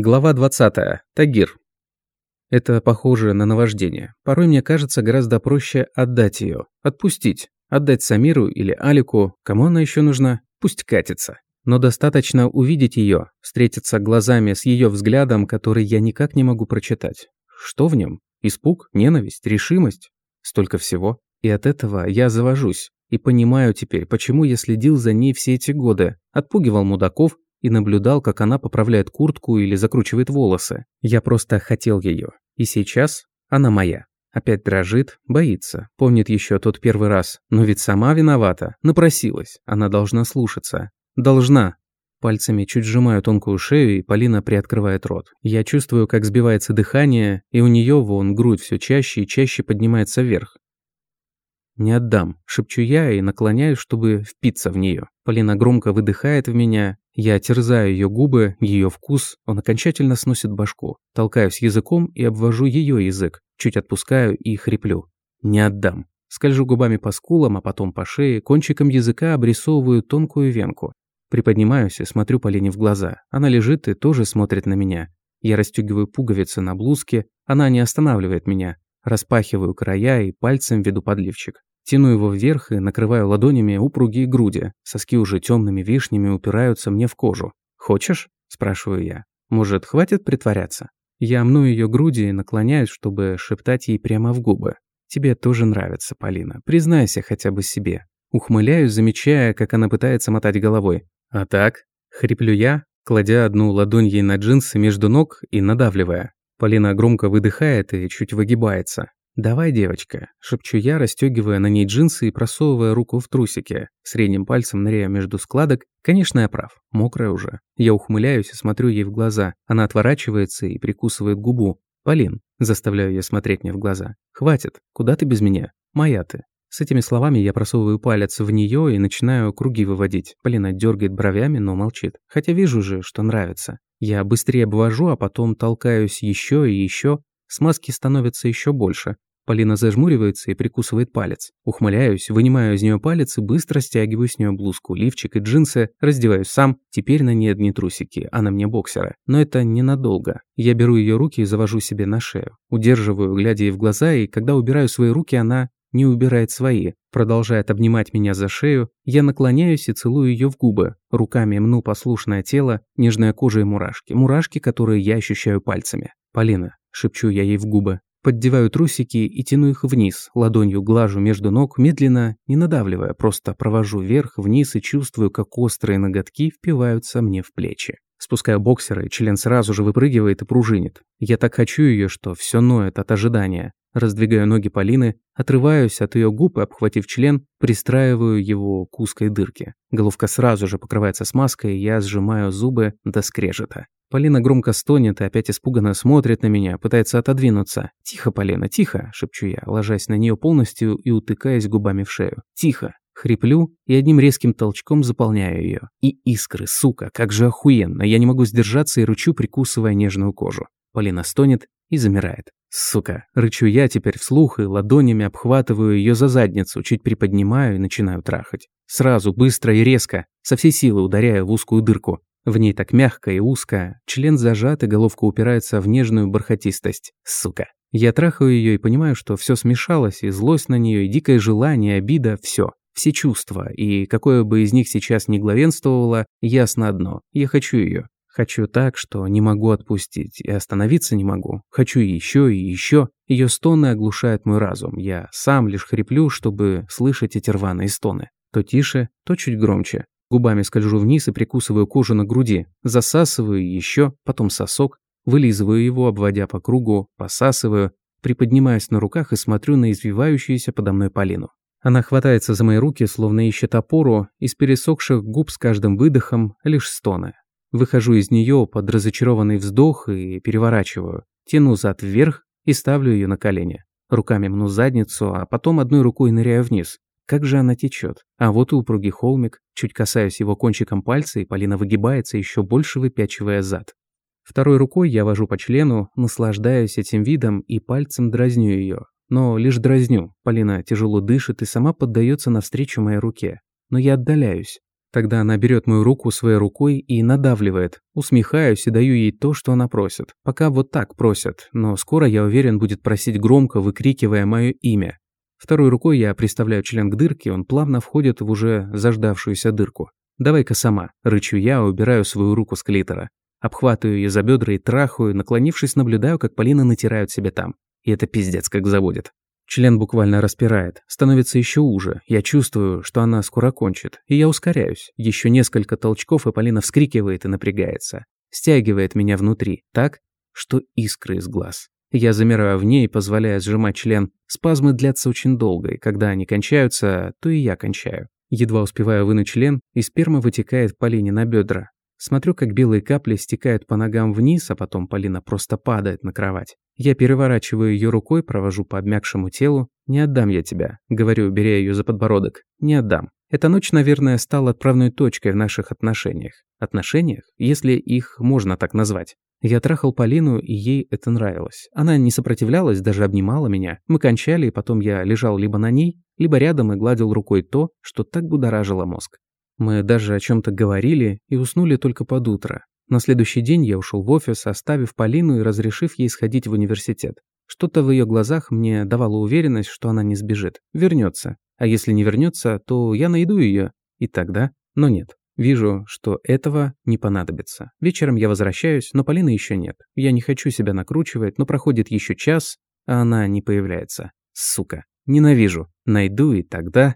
Глава 20. Тагир. Это похоже на наваждение. Порой мне кажется гораздо проще отдать ее, отпустить, отдать Самиру или Алику, кому она еще нужна, пусть катится. Но достаточно увидеть ее, встретиться глазами с ее взглядом, который я никак не могу прочитать. Что в нем? Испуг, ненависть, решимость? Столько всего. И от этого я завожусь. И понимаю теперь, почему я следил за ней все эти годы, отпугивал мудаков, и наблюдал, как она поправляет куртку или закручивает волосы. Я просто хотел ее. И сейчас она моя. Опять дрожит, боится, помнит еще тот первый раз. Но ведь сама виновата, напросилась. Она должна слушаться. Должна. Пальцами чуть сжимаю тонкую шею, и Полина приоткрывает рот. Я чувствую, как сбивается дыхание, и у нее вон грудь все чаще и чаще поднимается вверх. «Не отдам», – шепчу я и наклоняюсь, чтобы впиться в нее. Полина громко выдыхает в меня, я терзаю ее губы, ее вкус, он окончательно сносит башку. Толкаюсь языком и обвожу ее язык, чуть отпускаю и хриплю. «Не отдам». Скольжу губами по скулам, а потом по шее, кончиком языка обрисовываю тонкую венку. Приподнимаюсь и смотрю Полине в глаза. Она лежит и тоже смотрит на меня. Я расстегиваю пуговицы на блузке, она не останавливает меня. Распахиваю края и пальцем веду подливчик. Тяну его вверх и накрываю ладонями упругие груди. Соски уже темными вишнями упираются мне в кожу. «Хочешь?» – спрашиваю я. «Может, хватит притворяться?» Я мну ее груди и наклоняюсь, чтобы шептать ей прямо в губы. «Тебе тоже нравится, Полина. Признайся хотя бы себе». Ухмыляюсь, замечая, как она пытается мотать головой. «А так?» – хриплю я, кладя одну ладонь ей на джинсы между ног и надавливая. Полина громко выдыхает и чуть выгибается. «Давай, девочка», – шепчу я, расстегивая на ней джинсы и просовывая руку в трусики, средним пальцем ныряя между складок. Конечно, я прав, мокрая уже. Я ухмыляюсь и смотрю ей в глаза. Она отворачивается и прикусывает губу. «Полин», – заставляю я смотреть мне в глаза. «Хватит, куда ты без меня? Моя ты». С этими словами я просовываю палец в нее и начинаю круги выводить. Полина дергает бровями, но молчит. Хотя вижу же, что нравится. Я быстрее обвожу, а потом толкаюсь еще и еще. Смазки становится еще больше. Полина зажмуривается и прикусывает палец. Ухмыляюсь, вынимаю из нее палец и быстро стягиваю с нее блузку, лифчик и джинсы, раздеваюсь сам. Теперь на ней одни трусики, а на мне боксеры. Но это ненадолго. Я беру ее руки и завожу себе на шею. Удерживаю, глядя ей в глаза, и когда убираю свои руки, она не убирает свои. Продолжает обнимать меня за шею, я наклоняюсь и целую ее в губы. Руками мну послушное тело, нежная кожа и мурашки. Мурашки, которые я ощущаю пальцами. «Полина», – шепчу я ей в губы, Поддеваю трусики и тяну их вниз, ладонью глажу между ног, медленно, не надавливая, просто провожу вверх, вниз и чувствую, как острые ноготки впиваются мне в плечи. Спускаю боксера, и член сразу же выпрыгивает и пружинит. Я так хочу ее, что все ноет от ожидания. Раздвигаю ноги Полины, отрываюсь от ее губ и, обхватив член, пристраиваю его к узкой дырке. Головка сразу же покрывается смазкой, и я сжимаю зубы до скрежета. Полина громко стонет и опять испуганно смотрит на меня, пытается отодвинуться. «Тихо, Полина, тихо!» – шепчу я, ложась на нее полностью и утыкаясь губами в шею. «Тихо!» Хриплю и одним резким толчком заполняю ее. И искры, сука, как же охуенно. Я не могу сдержаться и рычу, прикусывая нежную кожу. Полина стонет и замирает. Сука, рычу я теперь вслух и ладонями обхватываю ее за задницу, чуть приподнимаю и начинаю трахать. Сразу, быстро и резко, со всей силы ударяя в узкую дырку. В ней так мягко и узко, член зажат и головка упирается в нежную бархатистость. Сука. Я трахаю ее и понимаю, что все смешалось, и злость на нее, и дикое желание, обида, все. Все чувства, и какое бы из них сейчас ни главенствовало, ясно одно – я хочу ее. Хочу так, что не могу отпустить, и остановиться не могу. Хочу еще и еще. Ее стоны оглушают мой разум. Я сам лишь хриплю, чтобы слышать эти рваные стоны. То тише, то чуть громче. Губами скольжу вниз и прикусываю кожу на груди. Засасываю еще, потом сосок. Вылизываю его, обводя по кругу, посасываю. Приподнимаюсь на руках и смотрю на извивающуюся подо мной Полину. Она хватается за мои руки, словно ищет опору, из пересохших губ с каждым выдохом лишь стоны. Выхожу из нее под разочарованный вздох и переворачиваю. Тяну зад вверх и ставлю ее на колени. Руками мну задницу, а потом одной рукой ныряю вниз. Как же она течет. А вот и упругий холмик. Чуть касаюсь его кончиком пальца, и Полина выгибается, еще больше выпячивая зад. Второй рукой я вожу по члену, наслаждаюсь этим видом и пальцем дразню ее. Но лишь дразню. Полина тяжело дышит и сама поддается навстречу моей руке. Но я отдаляюсь. Тогда она берет мою руку своей рукой и надавливает. Усмехаюсь и даю ей то, что она просит. Пока вот так просят, но скоро, я уверен, будет просить громко, выкрикивая мое имя. Второй рукой я приставляю член к дырке, он плавно входит в уже заждавшуюся дырку. «Давай-ка сама», – рычу я, убираю свою руку с клитора. Обхватываю ее за бедра и трахаю, наклонившись, наблюдаю, как Полина натирают себе там. И это пиздец как заводит. Член буквально распирает, становится еще уже. Я чувствую, что она скоро кончит, и я ускоряюсь. Еще несколько толчков, и Полина вскрикивает и напрягается. Стягивает меня внутри, так, что искры из глаз. Я замираю в ней, позволяя сжимать член. Спазмы длятся очень долго, и когда они кончаются, то и я кончаю. Едва успеваю вынуть член, и сперма вытекает Полине на бедра. Смотрю, как белые капли стекают по ногам вниз, а потом Полина просто падает на кровать. Я переворачиваю ее рукой, провожу по обмякшему телу. «Не отдам я тебя», — говорю, беря ее за подбородок. «Не отдам». Эта ночь, наверное, стала отправной точкой в наших отношениях. Отношениях, если их можно так назвать. Я трахал Полину, и ей это нравилось. Она не сопротивлялась, даже обнимала меня. Мы кончали, и потом я лежал либо на ней, либо рядом и гладил рукой то, что так будоражило мозг. Мы даже о чем-то говорили и уснули только под утро. На следующий день я ушел в офис, оставив Полину и разрешив ей сходить в университет. Что-то в ее глазах мне давало уверенность, что она не сбежит. Вернется. А если не вернется, то я найду ее. И тогда... Но нет. Вижу, что этого не понадобится. Вечером я возвращаюсь, но Полины еще нет. Я не хочу себя накручивать, но проходит еще час, а она не появляется. Сука. Ненавижу. Найду и тогда...